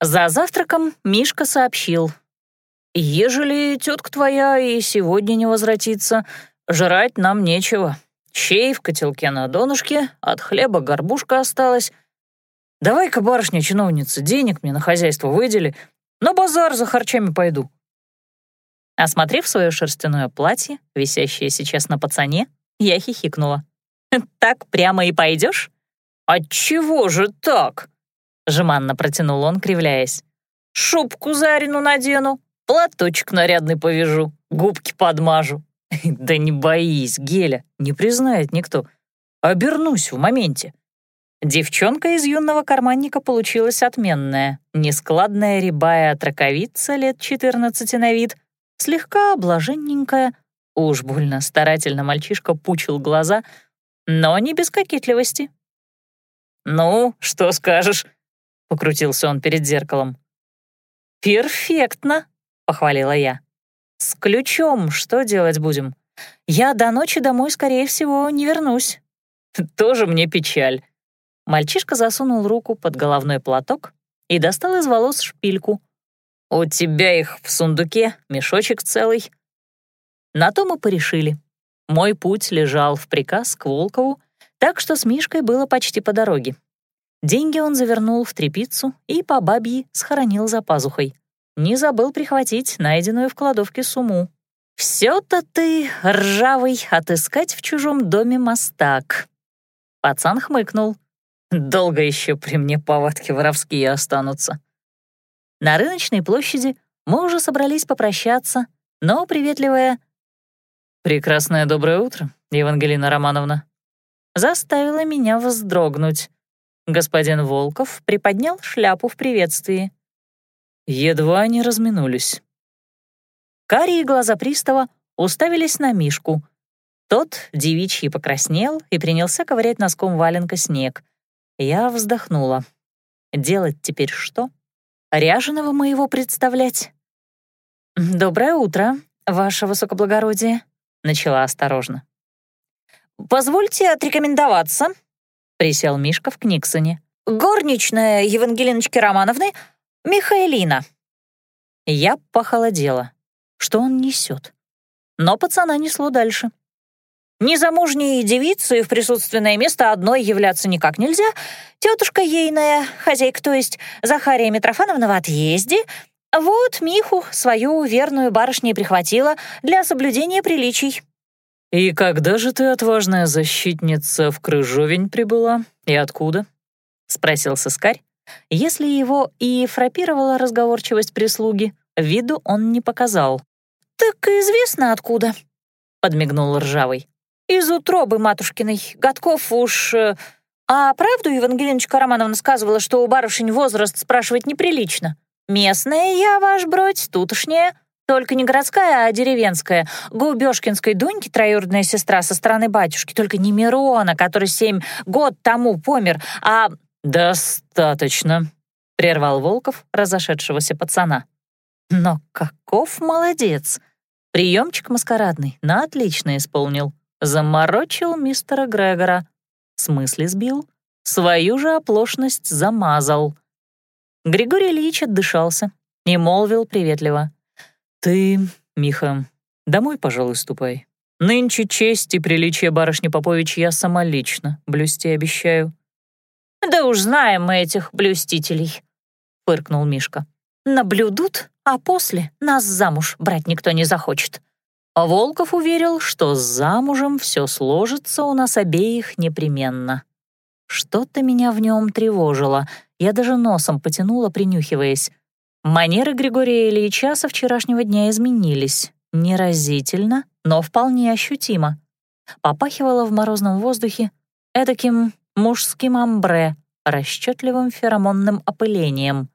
За завтраком Мишка сообщил. «Ежели тетка твоя и сегодня не возвратится, жрать нам нечего. Щей в котелке на донышке, от хлеба горбушка осталась. Давай-ка, барышня-чиновница, денег мне на хозяйство выдели, на базар за харчами пойду». Осмотрев свое шерстяное платье, висящее сейчас на пацане, я хихикнула. «Так прямо и пойдешь? «Отчего же так?» — жеманно протянул он, кривляясь. «Шубку Зарину надену, платочек нарядный повяжу, губки подмажу. Да не боись, Геля, не признает никто. Обернусь в моменте». Девчонка из юного карманника получилась отменная, нескладная рябая траковица лет 14 на вид, слегка блаженненькая, уж больно старательно мальчишка пучил глаза, но не без кокетливости. «Ну, что скажешь?» — покрутился он перед зеркалом. «Перфектно», — похвалила я. «С ключом что делать будем? Я до ночи домой, скорее всего, не вернусь». «Тоже мне печаль». Мальчишка засунул руку под головной платок и достал из волос шпильку. «У тебя их в сундуке, мешочек целый». На то мы порешили. Мой путь лежал в приказ к Волкову, так что с Мишкой было почти по дороге. Деньги он завернул в трепицу и по бабьи схоронил за пазухой. Не забыл прихватить найденную в кладовке сумму. «Всё-то ты, ржавый, отыскать в чужом доме мостак». Пацан хмыкнул. «Долго еще при мне повадки воровские останутся». На рыночной площади мы уже собрались попрощаться, но приветливая «Прекрасное доброе утро, Евангелина Романовна», заставила меня вздрогнуть. Господин Волков приподнял шляпу в приветствии. Едва не разминулись. Карие глаза пристава уставились на Мишку. Тот девичьи покраснел и принялся ковырять носком валенка снег. Я вздохнула. Делать теперь что? Ряженого моего представлять? «Доброе утро, ваше высокоблагородие», — начала осторожно. «Позвольте отрекомендоваться», — присел Мишка в Книксоне. «Горничная Евангелиночки Романовны Михаэлина». Я похолодела. Что он несет? Но пацана несло дальше. Незамужней девицы в присутственное место одной являться никак нельзя. Тетушка ейная, хозяйка, то есть Захария Митрофановна в отъезде. Вот Миху, свою верную барышню, прихватила для соблюдения приличий. «И когда же ты, отважная защитница, в Крыжовень прибыла? И откуда?» — спросил сыскарь. Если его и фрапировала разговорчивость прислуги, виду он не показал. «Так известно откуда», — подмигнул ржавый. «Из утробы матушкиной. Годков уж... Э, а правду Евангелиночка Романовна сказывала, что у барышень возраст спрашивать неприлично? Местная я, ваш бродь, тутошняя. Только не городская, а деревенская. Губёшкинской Дуньки, троюродная сестра со стороны батюшки, только не Мирона, который семь год тому помер, а... «Достаточно», — прервал Волков разошедшегося пацана. Но каков молодец! Приемчик маскарадный на отлично исполнил. Заморочил мистера Грегора. В смысле сбил? Свою же оплошность замазал. Григорий Ильич отдышался и молвил приветливо. «Ты, Миха, домой, пожалуй, ступай. Нынче честь и приличие барышни Попович я сама лично блюсти обещаю». «Да уж знаем мы этих блюстителей», — фыркнул Мишка. «Наблюдут, а после нас замуж брать никто не захочет». Волков уверил, что с замужем все сложится у нас обеих непременно. Что-то меня в нем тревожило, я даже носом потянула, принюхиваясь. Манеры Григория Ильича со вчерашнего дня изменились. Неразительно, но вполне ощутимо. Попахивало в морозном воздухе эдаким мужским амбре, расчетливым феромонным опылением.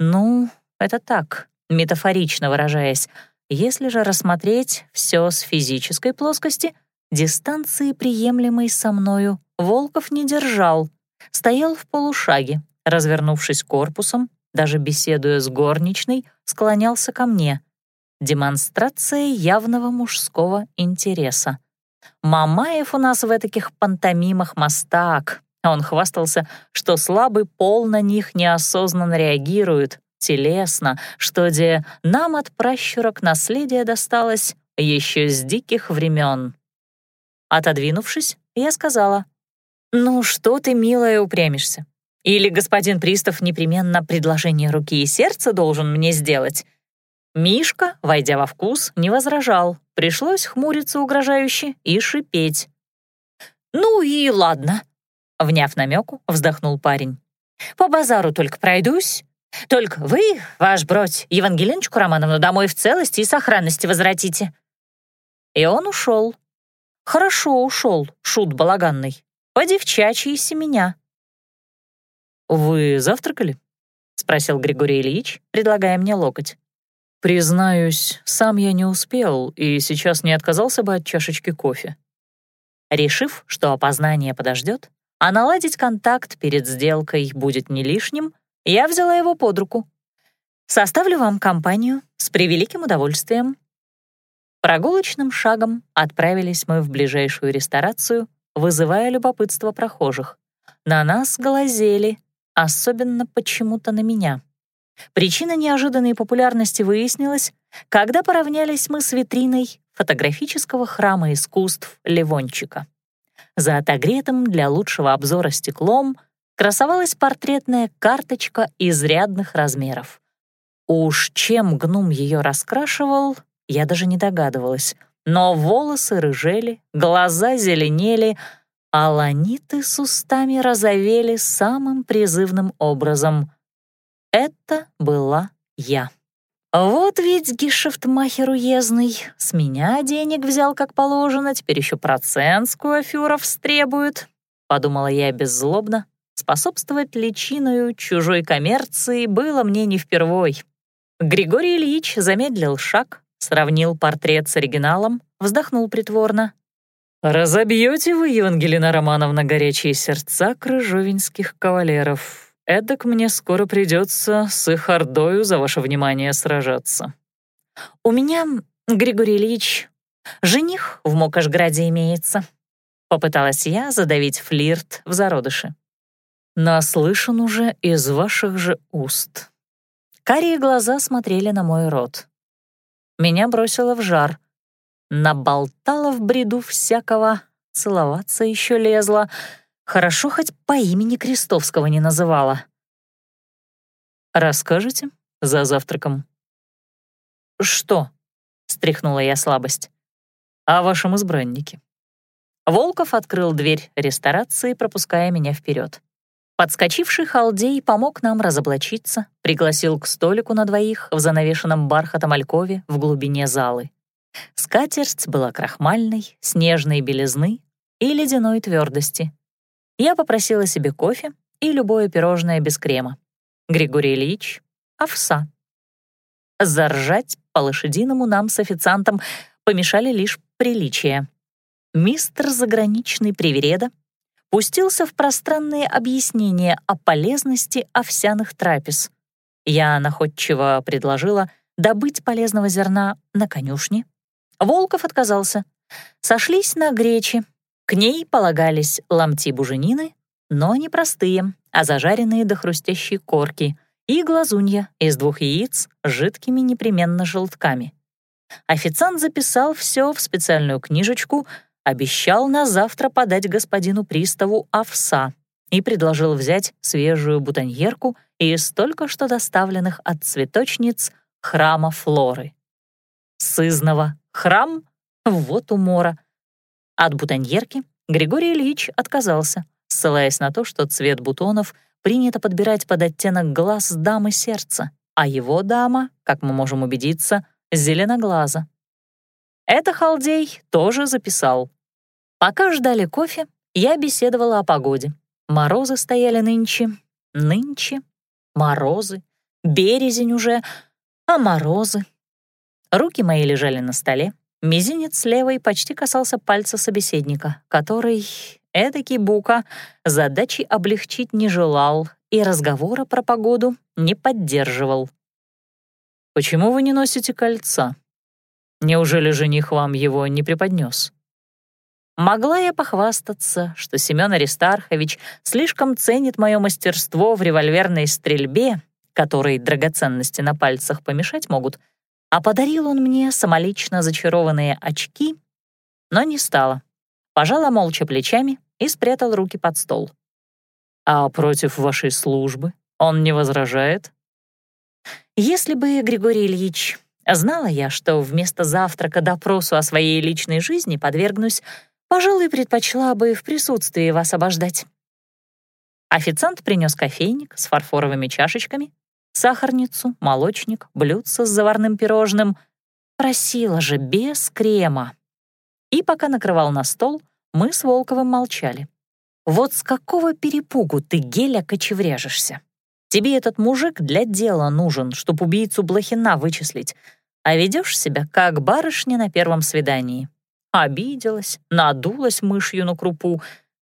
Ну, это так, метафорично выражаясь. Если же рассмотреть все с физической плоскости, дистанции, приемлемой со мною, Волков не держал, стоял в полушаге, развернувшись корпусом, даже беседуя с горничной, склонялся ко мне. Демонстрация явного мужского интереса. Мамаев у нас в таких пантомимах мастак, Он хвастался, что слабый пол на них неосознанно реагирует, телесно, что где нам от пращурок наследие досталось еще с диких времен. Отодвинувшись, я сказала, «Ну что ты, милая, упрямишься? Или господин Пристав непременно предложение руки и сердца должен мне сделать?» Мишка, войдя во вкус, не возражал, пришлось хмуриться угрожающе и шипеть. «Ну и ладно», — вняв намеку, вздохнул парень. «По базару только пройдусь. Только вы, ваш бродь, Евангелиночку Романовну домой в целости и сохранности возвратите». И он ушел. Хорошо ушел, шут балаганный. По-девчачьи семеня. «Вы завтракали?» — спросил Григорий Ильич, предлагая мне локоть. «Признаюсь, сам я не успел и сейчас не отказался бы от чашечки кофе». Решив, что опознание подождет, а наладить контакт перед сделкой будет не лишним, я взяла его под руку. «Составлю вам компанию с превеликим удовольствием». Прогулочным шагом отправились мы в ближайшую ресторацию, вызывая любопытство прохожих. На нас глазели, особенно почему-то на меня. Причина неожиданной популярности выяснилась, когда поравнялись мы с витриной фотографического храма искусств Ливончика. За отогретым для лучшего обзора стеклом красовалась портретная карточка изрядных размеров. Уж чем гном ее раскрашивал, я даже не догадывалась, но волосы рыжели, глаза зеленели, а ланиты с устами розовели самым призывным образом. Это была я. Вот ведь гешефтмахер уездный, с меня денег взял как положено, теперь еще процент с куафюров стребует, подумала я беззлобно. Способствовать личиною чужой коммерции было мне не впервой. Григорий Ильич замедлил шаг, сравнил портрет с оригиналом, вздохнул притворно. «Разобьете вы, Евангелина Романовна, горячие сердца крыжовинских кавалеров. Эдак мне скоро придется с их ордою за ваше внимание сражаться. У меня, Григорий Ильич, жених в Мокошграде имеется. Попыталась я задавить флирт в зародыше. Наслышан уже из ваших же уст. Карие глаза смотрели на мой рот. Меня бросило в жар. Наболтала в бреду всякого, целоваться еще лезла — Хорошо хоть по имени Крестовского не называла. «Расскажете за завтраком?» «Что?» — стряхнула я слабость. «О вашем избраннике». Волков открыл дверь ресторации, пропуская меня вперед. Подскочивший халдей помог нам разоблачиться, пригласил к столику на двоих в занавешенном бархатом алькове в глубине залы. Скатерть была крахмальной, снежной белизны и ледяной твердости. Я попросила себе кофе и любое пирожное без крема. Григорий Ильич — овса. Заржать по-лошадиному нам с официантом помешали лишь приличия. Мистер заграничный привереда пустился в пространные объяснения о полезности овсяных трапез. Я находчиво предложила добыть полезного зерна на конюшне. Волков отказался. Сошлись на гречи, к ней полагались ломти буженины, но не простые, а зажаренные до хрустящей корки, и глазунья из двух яиц с жидкими непременно желтками. Официант записал все в специальную книжечку, обещал на завтра подать господину приставу овса и предложил взять свежую бутоньерку из только что доставленных от цветочниц храма Флоры. Сызнова храм — вот умора — от бутоньерки Григорий Ильич отказался, ссылаясь на то, что цвет бутонов принято подбирать под оттенок глаз дамы сердца, а его дама, как мы можем убедиться, зеленоглаза. Это Халдей тоже записал. Пока ждали кофе, я беседовала о погоде. Морозы стояли нынче, нынче, морозы, березень уже, а морозы. Руки мои лежали на столе, Мизинец левой почти касался пальца собеседника, который, эдакий бука, задачи облегчить не желал и разговора про погоду не поддерживал. «Почему вы не носите кольца? Неужели жених вам его не преподнес?» Могла я похвастаться, что Семен Аристархович слишком ценит мое мастерство в револьверной стрельбе, которой драгоценности на пальцах помешать могут, а подарил он мне самолично зачарованные очки, но не стало. Пожала молча плечами и спрятал руки под стол. «А против вашей службы он не возражает?» «Если бы, Григорий Ильич, знала я, что вместо завтрака допросу о своей личной жизни подвергнусь, пожалуй, предпочла бы в присутствии вас обождать». Официант принес кофейник с фарфоровыми чашечками, сахарницу, молочник, блюдце с заварным пирожным. Просила же без крема. И пока накрывал на стол, мы с Волковым молчали. Вот с какого перепугу ты, Геля, кочевряжешься? Тебе этот мужик для дела нужен, чтоб убийцу Блохина вычислить, а ведешь себя как барышня на первом свидании. Обиделась, надулась мышью на крупу.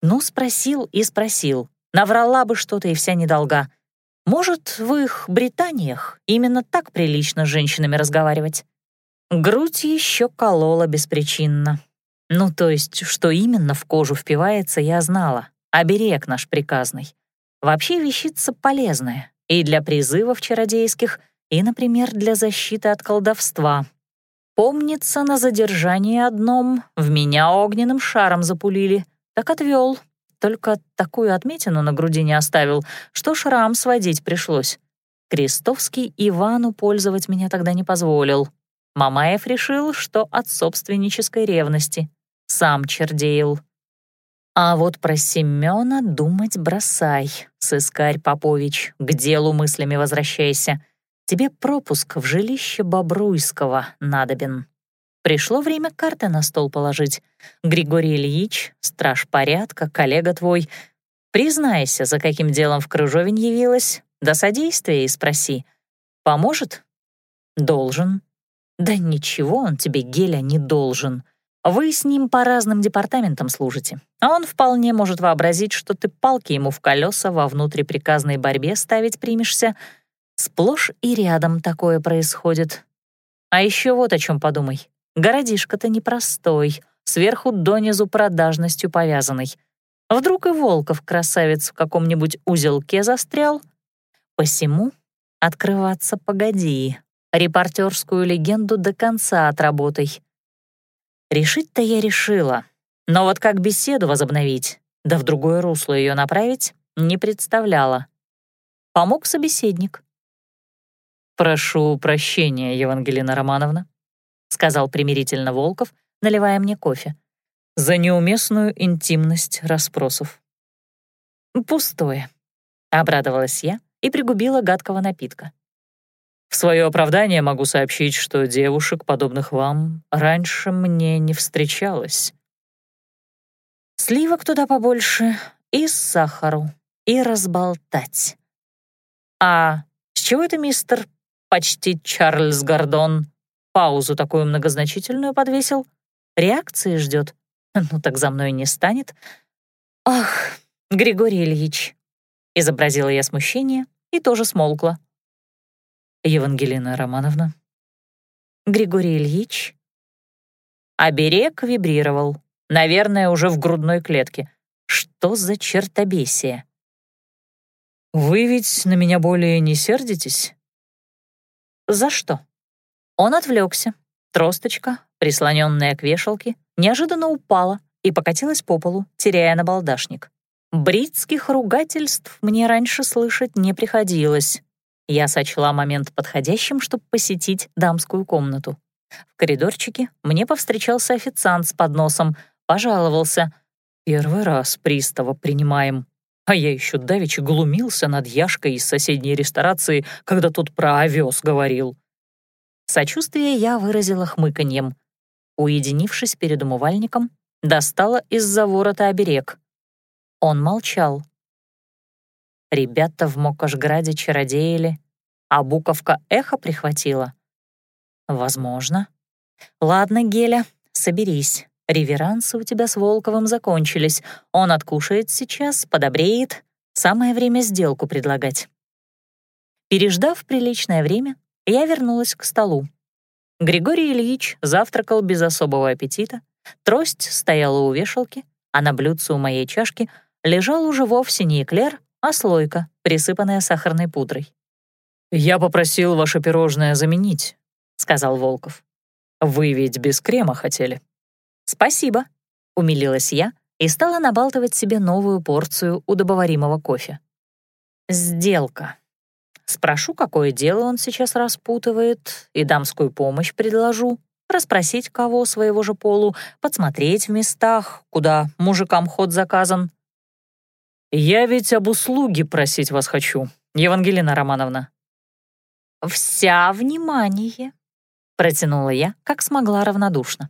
Ну, спросил и спросил. Наврала бы что-то и вся недолга. Может, в их Британиях именно так прилично с женщинами разговаривать? Грудь еще колола беспричинно. Ну, то есть, что именно в кожу впивается, я знала. Оберег наш приказный. Вообще вещица полезная и для призывов чародейских, и, например, для защиты от колдовства. Помнится, на задержании одном в меня огненным шаром запулили, так отвел, только такую отметину на груди не оставил, что шрам сводить пришлось. Крестовский Ивану пользовать меня тогда не позволил. Мамаев решил, что от собственнической ревности. Сам чердеял. А вот про Семёна думать бросай, сыскарь Попович, к делу мыслями возвращайся. Тебе пропуск в жилище Бобруйского надобен. Пришло время карты на стол положить. Григорий Ильич, страж порядка, коллега твой. Признайся, за каким делом в Крыжовень явилась, да содействия и спроси. Поможет? Должен. Да ничего он тебе, Геля, не должен. Вы с ним по разным департаментам служите, а он вполне может вообразить, что ты палки ему в колеса во внутриприказной борьбе ставить примешься. Сплошь и рядом такое происходит. А еще вот о чем подумай. Городишко-то непростой, сверху донизу продажностью повязанный. Вдруг и Волков, красавец, в каком-нибудь узелке застрял? Посему открываться погоди, репортерскую легенду до конца отработай. Решить-то я решила, но вот как беседу возобновить, да в другое русло ее направить, не представляла. Помог собеседник. «Прошу прощения, Евангелина Романовна», — сказал примирительно Волков, наливая мне кофе, «за неуместную интимность расспросов». «Пустое», — обрадовалась я и пригубила гадкого напитка. «В свое оправдание могу сообщить, что девушек, подобных вам, раньше мне не встречалось». «Сливок туда побольше и сахару, и разболтать». «А с чего это мистер почти Чарльз Гордон паузу такую многозначительную подвесил. Реакции ждет. Ну так за мной не станет. Ах, Григорий Ильич. Изобразила я смущение и тоже смолкла. Евангелина Романовна. Григорий Ильич. Оберег вибрировал. Наверное, уже в грудной клетке. Что за чертобесие? «Вы ведь на меня более не сердитесь?» «За что?» Он отвлекся. Тросточка, прислоненная к вешалке, неожиданно упала и покатилась по полу, теряя набалдашник. Бритских ругательств мне раньше слышать не приходилось. Я сочла момент подходящим, чтобы посетить дамскую комнату. В коридорчике мне повстречался официант с подносом, пожаловался. «Первый раз пристава принимаем». А я еще давеча глумился над Яшкой из соседней ресторации, когда тот про овес говорил. Сочувствие я выразила хмыканьем. Уединившись перед умывальником, достала из-за ворота оберег. Он молчал. Ребята в Мокошграде чародеяли, а буковка эхо прихватила. Возможно. Ладно, Геля, соберись. Реверансы у тебя с Волковым закончились. Он откушает сейчас, подобреет. Самое время сделку предлагать. Переждав приличное время, я вернулась к столу. Григорий Ильич завтракал без особого аппетита, Трость стояла у вешалки, а на блюдце у моей чашки лежал уже вовсе не эклер, а слойка, присыпанная сахарной пудрой. «Я попросил ваше пирожное заменить», — сказал Волков. «Вы ведь без крема хотели». «Спасибо», — умилилась я и стала набалтывать себе новую порцию удобоваримого кофе. «Сделка. Спрошу, какое дело он сейчас распутывает, и дамскую помощь предложу, расспросить кого своего же полу, подсмотреть в местах, куда мужикам ход заказан». «Я ведь об услуге просить вас хочу, Евангелина Романовна». «Вся внимание», — протянула я, как смогла равнодушно.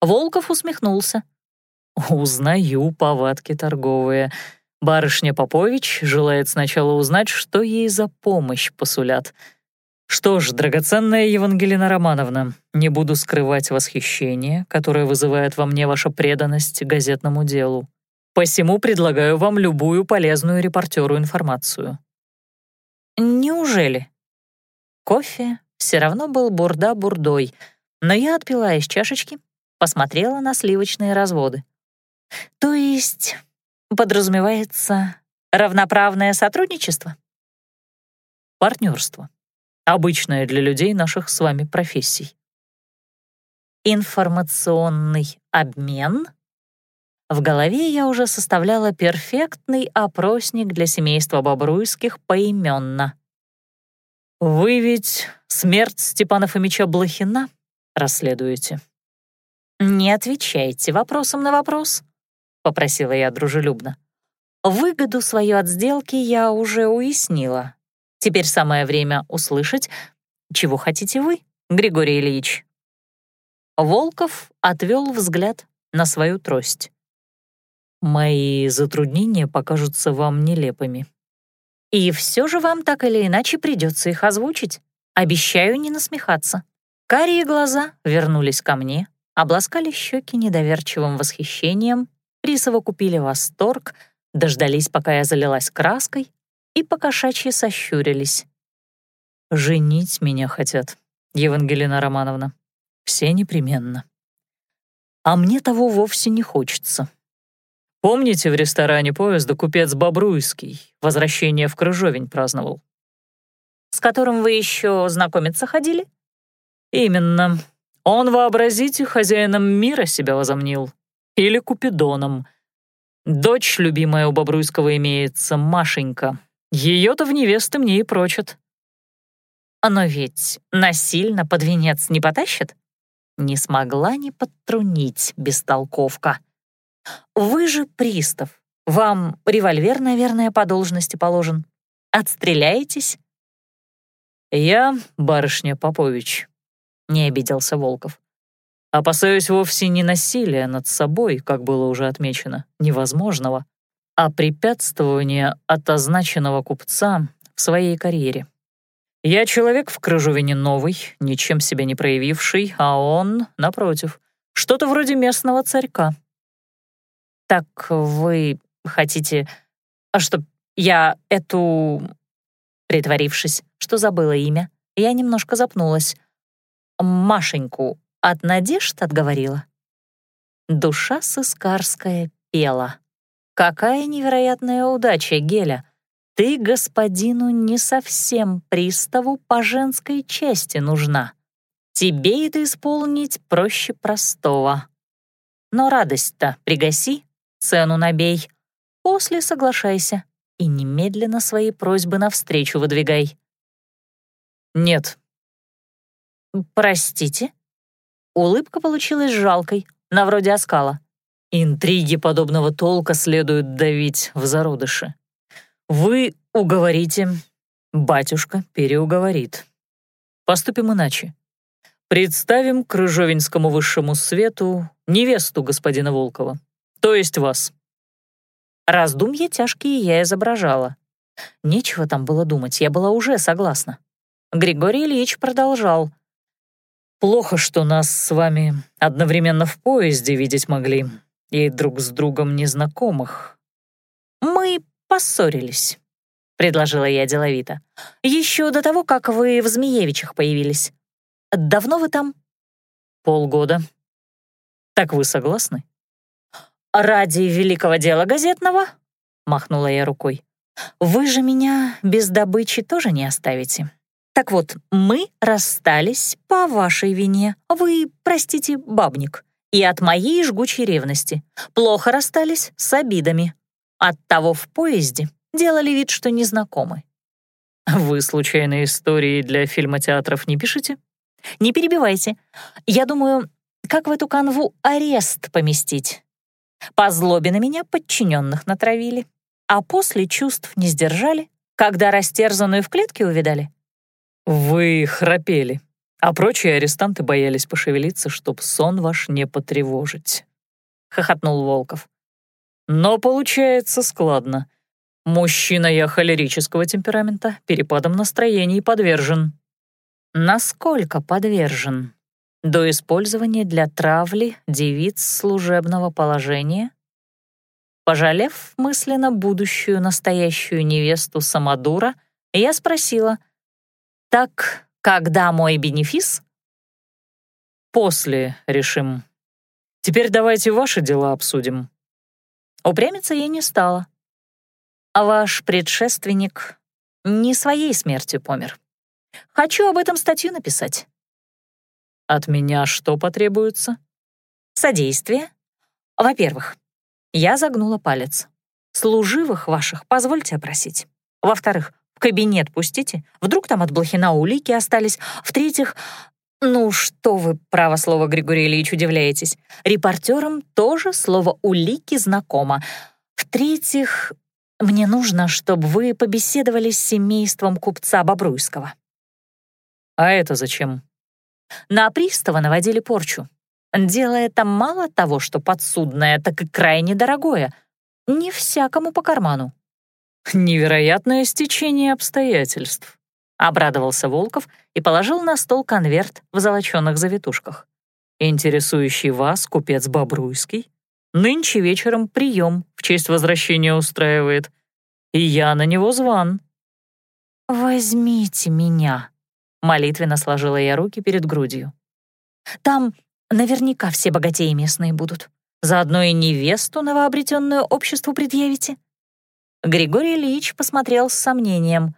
Волков усмехнулся. «Узнаю повадки торговые. Барышня Попович желает сначала узнать, что ей за помощь посулят. Что ж, драгоценная Евангелина Романовна, не буду скрывать восхищение, которое вызывает во мне ваша преданность газетному делу. Посему предлагаю вам любую полезную репортеру информацию». «Неужели?» Кофе все равно был бурда-бурдой, но я отпила из чашечки, посмотрела на сливочные разводы. То есть подразумевается равноправное сотрудничество? Партнерство. Обычное для людей наших с вами профессий. Информационный обмен? В голове я уже составляла перфектный опросник для семейства Бобруйских поименно. «Вы ведь смерть Степана Фомича Блохина расследуете?» «Не отвечайте вопросом на вопрос», — попросила я дружелюбно. «Выгоду свою от сделки я уже уяснила. Теперь самое время услышать, чего хотите вы, Григорий Ильич». Волков отвел взгляд на свою трость. «Мои затруднения покажутся вам нелепыми», и все же вам так или иначе придется их озвучить. Обещаю не насмехаться. Карие глаза вернулись ко мне, обласкали щеки недоверчивым восхищением, присовокупили восторг, дождались, пока я залилась краской, и покошачьи сощурились. «Женить меня хотят, Евангелина Романовна. Все непременно. А мне того вовсе не хочется. Помните, в ресторане поезда купец Бобруйский возвращение в Крыжовень праздновал? С которым вы еще знакомиться ходили? Именно. Он, вообразите, хозяином мира себя возомнил. Или Купидоном. Дочь любимая у Бобруйского имеется, Машенька. Ее-то в невесты мне и прочат. Но ведь насильно под венец не потащит? Не смогла не подтрунить бестолковка. Вы же пристав. Вам револьвер, наверное, по должности положен. Отстреляетесь? Я, барышня Попович, не обиделся Волков. Опасаюсь вовсе не насилия над собой, как было уже отмечено, невозможного, а препятствования от означенного купца в своей карьере. Я человек в Крыжовине новый, ничем себя не проявивший, а он, напротив, что-то вроде местного царька. «Так вы хотите, а чтоб я эту...» Притворившись, что забыла имя, я немножко запнулась. «Машеньку от надежд отговорила?» Душа сыскарская пела. «Какая невероятная удача, Геля! Ты господину не совсем приставу по женской части нужна. Тебе это исполнить проще простого. Но радость-то пригаси, цену набей. После соглашайся и немедленно свои просьбы навстречу выдвигай. Нет. Простите? Улыбка получилась жалкой, на вроде оскала. Интриги подобного толка следует давить в зародыше. Вы уговорите, батюшка переуговорит. Поступим иначе. Представим к Рыжовинскому высшему свету невесту господина Волкова то есть вас». Раздумья тяжкие я изображала. Нечего там было думать, я была уже согласна. Григорий Ильич продолжал. «Плохо, что нас с вами одновременно в поезде видеть могли, и друг с другом незнакомых». «Мы поссорились», — предложила я деловито. «Еще до того, как вы в Змеевичах появились. Давно вы там?» «Полгода», Так вы согласны? «Ради великого дела газетного?» — махнула я рукой. «Вы же меня без добычи тоже не оставите. Так вот, мы расстались по вашей вине. Вы, простите, бабник. И от моей жгучей ревности. Плохо расстались с обидами. Оттого в поезде делали вид, что незнакомы. Вы случайные истории для фильма-театров не пишете? Не перебивайте. Я думаю, как в эту канву арест поместить? По злобе на меня подчиненных натравили, а после чувств не сдержали, когда растерзанную в клетке увидали. Вы храпели, а прочие арестанты боялись пошевелиться, чтоб сон ваш не потревожить. Хохотнул Волков. Но получается складно. Мужчина я холерического темперамента, перепадом настроений подвержен. Насколько подвержен? До использования для травли девиц служебного положения? Пожалев мысленно будущую настоящую невесту Самодура, я спросила, «Так, когда мой бенефис?» «После решим. Теперь давайте ваши дела обсудим». Упрямиться я не стала. А ваш предшественник не своей смертью помер. Хочу об этом статью написать. От меня что потребуется? Содействие. Во-первых, я загнула палец. Служивых ваших позвольте опросить. Во-вторых, кабинет пустите. Вдруг там от Блохина улики остались. В-третьих, ну что вы, право слово, Григорий Ильич, удивляетесь. Репортерам тоже слово «улики» знакомо. В-третьих, мне нужно, чтобы вы побеседовали с семейством купца Бобруйского». «А это зачем?» На пристава наводили порчу. Дело это мало того, что подсудное, так и крайне дорогое. Не всякому по карману. «Невероятное стечение обстоятельств», — обрадовался Волков и положил на стол конверт в золочёных завитушках. «Интересующий вас купец Бобруйский Нынче вечером прием в честь возвращения устраивает. И я на него зван». «Возьмите меня», — молитвенно сложила я руки перед грудью. «Там наверняка все богатеи местные будут. Заодно и невесту новообретенную обществу предъявите». Григорий Ильич посмотрел с сомнением.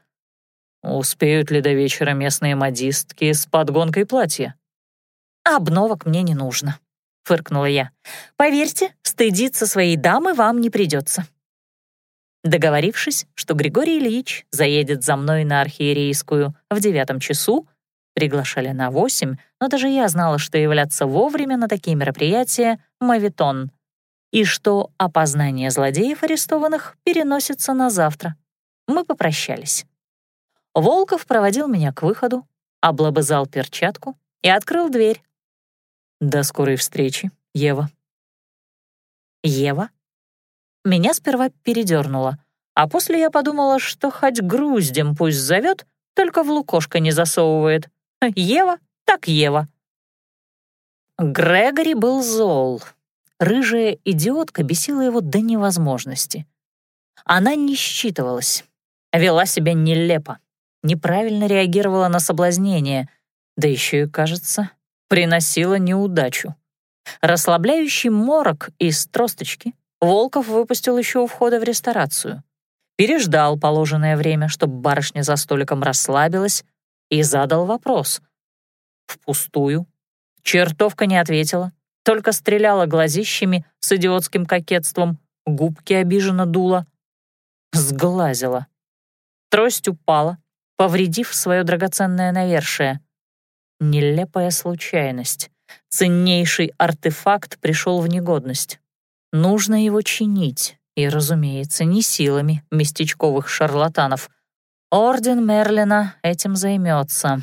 «Успеют ли до вечера местные модистки с подгонкой платья?» «Обновок мне не нужно», — фыркнула я. «Поверьте, стыдиться своей дамы вам не придется». Договорившись, что Григорий Ильич заедет за мной на архиерейскую в девятом часу, приглашали на восемь, но даже я знала, что являться вовремя на такие мероприятия — мавитон, и что опознание злодеев арестованных переносится на завтра. Мы попрощались. Волков проводил меня к выходу, облобызал перчатку и открыл дверь, до скорой встречи, Ева. Ева? Меня сперва передернуло, а после я подумала, что хоть груздем пусть зовет, только в лукошко не засовывает. Ева так Ева. Грегори был зол. Рыжая идиотка бесила его до невозможности. Она не считывалась, вела себя нелепо, неправильно реагировала на соблазнение, да еще и, кажется, приносила неудачу. Расслабляющий морок из тросточки Волков выпустил еще у входа в ресторацию. Переждал положенное время, чтобы барышня за столиком расслабилась, и задал вопрос. Впустую. Чертовка не ответила, только стреляла глазищами с идиотским кокетством, губки обиженно дула. Сглазила. Трость упала, повредив свое драгоценное навершие. Нелепая случайность. Ценнейший артефакт пришел в негодность. Нужно его чинить, и, разумеется, не силами местечковых шарлатанов. Орден Мерлина этим займется.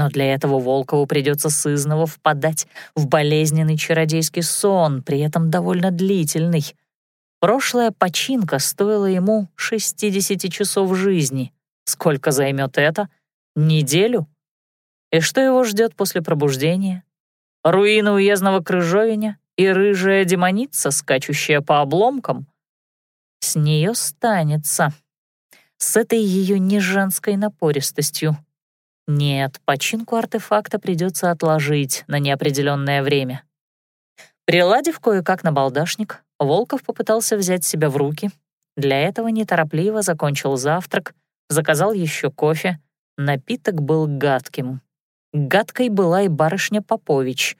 Но для этого Волкову придется сызново впадать в болезненный чародейский сон, при этом довольно длительный. Прошлая починка стоила ему 60 часов жизни. Сколько займет это? Неделю? И что его ждет после пробуждения? Руины уездного крыжовиня и рыжая демоница, скачущая по обломкам? С нее станется. С этой ее неженской напористостью. Нет, починку артефакта придется отложить на неопределенное время. Приладив кое-как на балдашник, Волков попытался взять себя в руки. Для этого неторопливо закончил завтрак, заказал еще кофе. Напиток был гадким. Гадкой была и барышня Попович.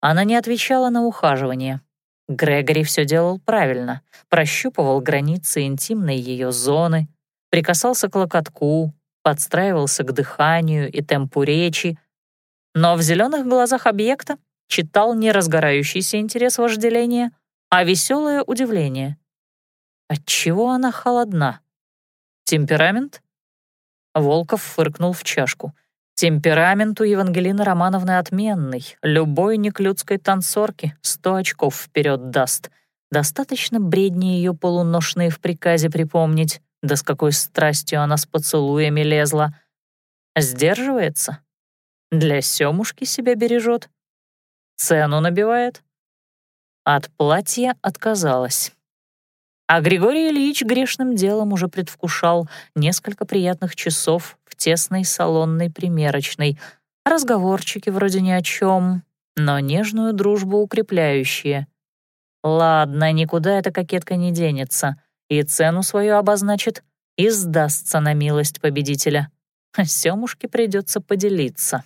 Она не отвечала на ухаживание. Грегори все делал правильно, прощупывал границы интимной ее зоны, прикасался к локотку, подстраивался к дыханию и темпу речи, но в зеленых глазах объекта читал не разгорающийся интерес вожделения, а веселое удивление. Отчего она холодна? Темперамент? Волков фыркнул в чашку. Темперамент у Евангелины Романовны отменный. Любой неклюдской танцорки сто очков вперед даст. Достаточно бредни ее полуношные в приказе припомнить, да с какой страстью она с поцелуями лезла. Сдерживается? Для Семушки себя бережет? Цену набивает? От платья отказалась. А Григорий Ильич грешным делом уже предвкушал несколько приятных часов в тесной салонной примерочной, разговорчики вроде ни о чем, но нежную дружбу укрепляющие. Ладно, никуда эта кокетка не денется, и цену свою обозначит, и сдастся на милость победителя. Семушке придется поделиться.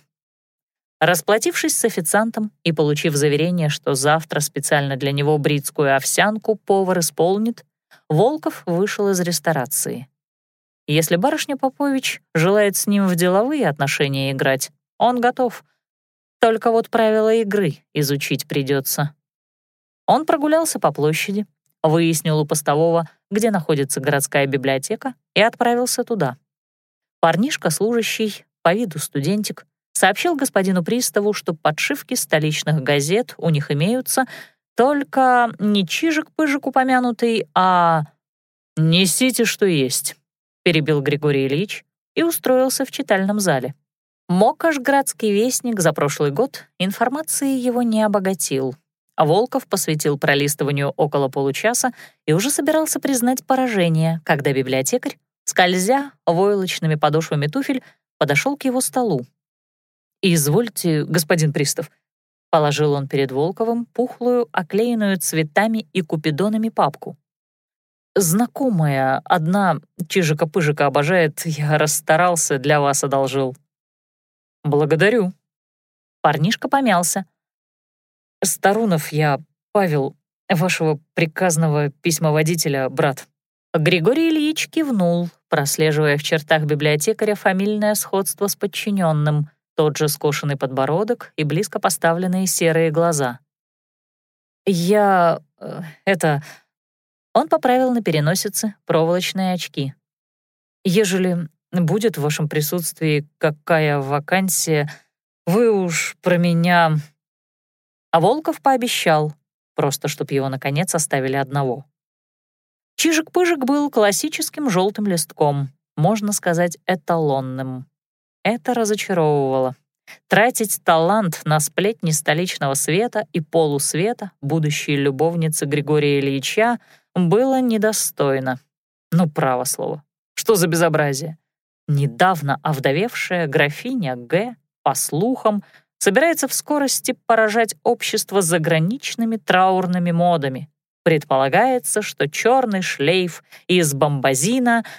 Расплатившись с официантом и получив заверение, что завтра специально для него бритскую овсянку повар исполнит, Волков вышел из ресторации. Если барышня Попович желает с ним в деловые отношения играть, он готов. Только вот правила игры изучить придется. Он прогулялся по площади, выяснил у постового, где находится городская библиотека, и отправился туда. Парнишка, служащий, по виду студентик, сообщил господину приставу, что подшивки столичных газет у них имеются, только не чижик-пыжик упомянутый, а... «Несите, что есть», — перебил Григорий Ильич и устроился в читальном зале. Мокошградский вестник за прошлый год информации его не обогатил. Волков посвятил пролистыванию около получаса и уже собирался признать поражение, когда библиотекарь, скользя войлочными подошвами туфель, подошел к его столу. «Извольте, господин пристав», — положил он перед Волковым пухлую, оклеенную цветами и купидонами папку. «Знакомая, одна чижика-пыжика обожает, я расстарался, для вас одолжил». «Благодарю». Парнишка помялся. «Старунов я, Павел, вашего приказного письмоводителя, брат». Григорий Ильич кивнул, прослеживая в чертах библиотекаря фамильное сходство с подчиненным тот же скошенный подбородок и близко поставленные серые глаза. «Я... Э, это...» Он поправил на переносице проволочные очки. «Ежели будет в вашем присутствии какая вакансия, вы уж про меня...» А Волков пообещал, просто чтоб его, наконец, оставили одного. Чижик-пыжик был классическим желтым листком, можно сказать, эталонным. Это разочаровывало. Тратить талант на сплетни столичного света и полусвета будущей любовницы Григория Ильича было недостойно. Ну, право слово. Что за безобразие? Недавно овдовевшая графиня Г, по слухам, собирается в скорости поражать общество заграничными траурными модами. Предполагается, что черный шлейф из бомбазина —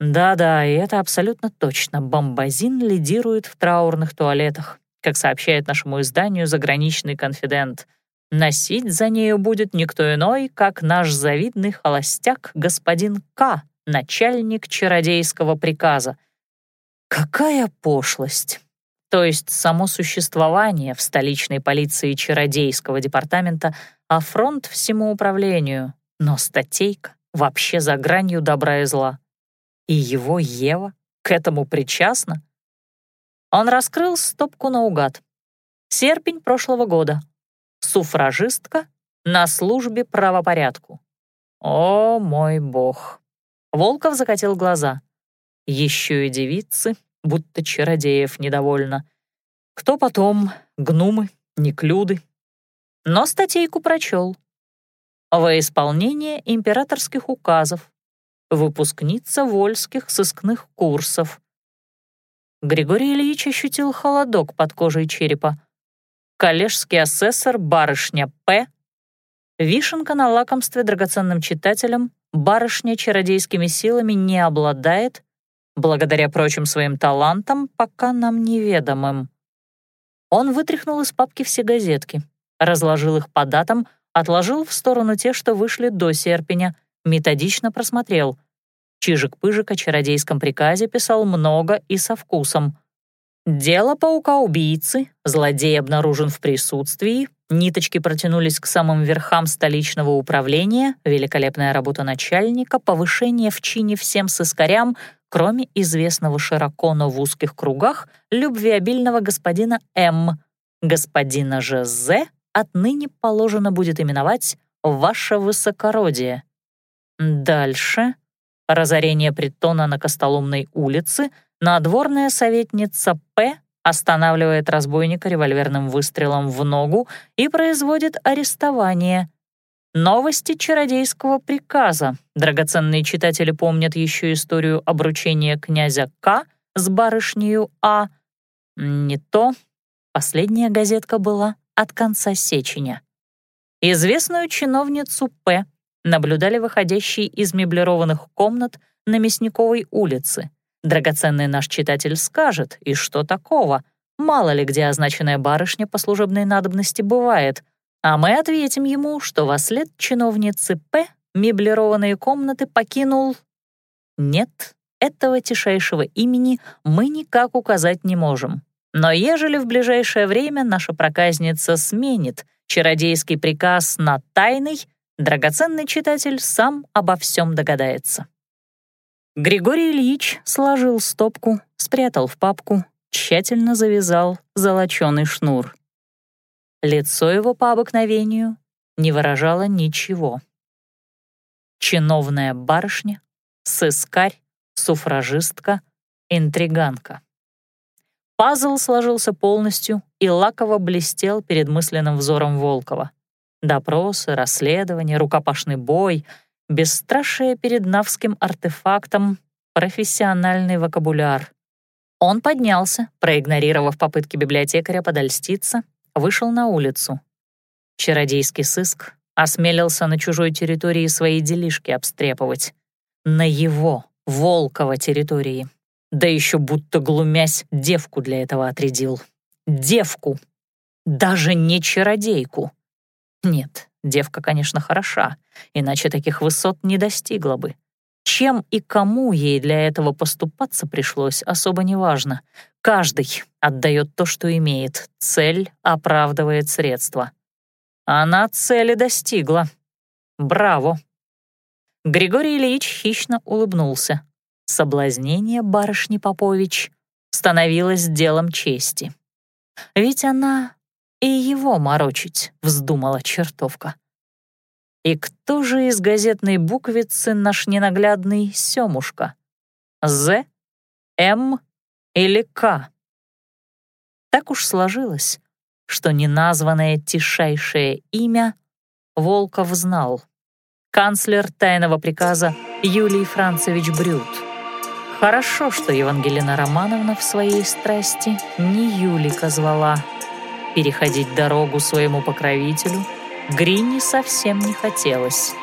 да-да, и это абсолютно точно. Бомбазин лидирует в траурных туалетах, как сообщает нашему изданию «Заграничный конфидент». Носить за нею будет никто иной, как наш завидный холостяк господин К., начальник чародейского приказа. Какая пошлость! То есть само существование в столичной полиции чародейского департамента афронт всему управлению, но статейка вообще за гранью добра и зла. И его Ева к этому причастна? Он раскрыл стопку наугад. Серпень прошлого года. Суфражистка на службе правопорядку. О, мой бог. Волков закатил глаза. Еще и девицы, будто чародеев недовольно. Кто потом? Гнумы, неклюды. Но статейку прочел. Во исполнение императорских указов выпускница вольских сыскных курсов. Григорий Ильич ощутил холодок под кожей черепа. коллежский асессор барышня П. Вишенка на лакомстве драгоценным читателям барышня чародейскими силами не обладает, благодаря прочим своим талантам, пока нам неведомым. Он вытряхнул из папки все газетки, разложил их по датам, отложил в сторону те, что вышли до серпеня, методично просмотрел. Чижик-пыжик о чародейском приказе писал много и со вкусом. Дело паука-убийцы, злодей обнаружен в присутствии, ниточки протянулись к самым верхам столичного управления, великолепная работа начальника, повышение в чине всем сыскарям, кроме известного широко, но в узких кругах, любвеобильного господина М. Господина же З отныне положено будет именовать «Ваше Высокородие». Дальше — разорение притона на Костоломной улице, надворная советница П останавливает разбойника револьверным выстрелом в ногу и производит арестование — Новости чародейского приказа. Драгоценные читатели помнят еще историю обручения князя К с барышнею А. Не то. Последняя газетка была от конца сеченя. Известную чиновницу П наблюдали выходящие из меблированных комнат на Мясниковой улице. Драгоценный наш читатель скажет, и что такого? Мало ли где означенная барышня по служебной надобности бывает — а мы ответим ему, что во след чиновницы П меблированные комнаты покинул... Нет, этого тишайшего имени мы никак указать не можем. Но ежели в ближайшее время наша проказница сменит чародейский приказ на тайный, драгоценный читатель сам обо всем догадается. Григорий Ильич сложил стопку, спрятал в папку, тщательно завязал золоченый шнур. Лицо его по обыкновению не выражало ничего. Чиновная барышня, сыскарь, суфражистка, интриганка. Пазл сложился полностью и лаково блестел перед мысленным взором Волкова. Допросы, расследования, рукопашный бой, бесстрашие перед навским артефактом, профессиональный вокабуляр. Он поднялся, проигнорировав попытки библиотекаря подольститься, вышел на улицу. Чародейский сыск осмелился на чужой территории свои делишки обстрепывать. На его, Волкова территории. Да еще будто глумясь, девку для этого отрядил. Девку! Даже не чародейку. Нет, девка, конечно, хороша, иначе таких высот не достигла бы. Чем и кому ей для этого поступаться пришлось, особо не важно. Каждый отдает то, что имеет. Цель оправдывает средства. Она цели достигла. Браво. Григорий Ильич хищно улыбнулся. Соблазнение барышни Попович становилось делом чести. Ведь она и его морочить вздумала чертовка. И кто же из газетной буквицы наш ненаглядный Сёмушка? З, М или К? Так уж сложилось, что неназванное тишайшее имя Волков знал. Канцлер тайного приказа Юлий Францевич Брюд. Хорошо, что Евангелина Романовна в своей страсти не Юлика звала. Переходить дорогу своему покровителю — Грини совсем не хотелось.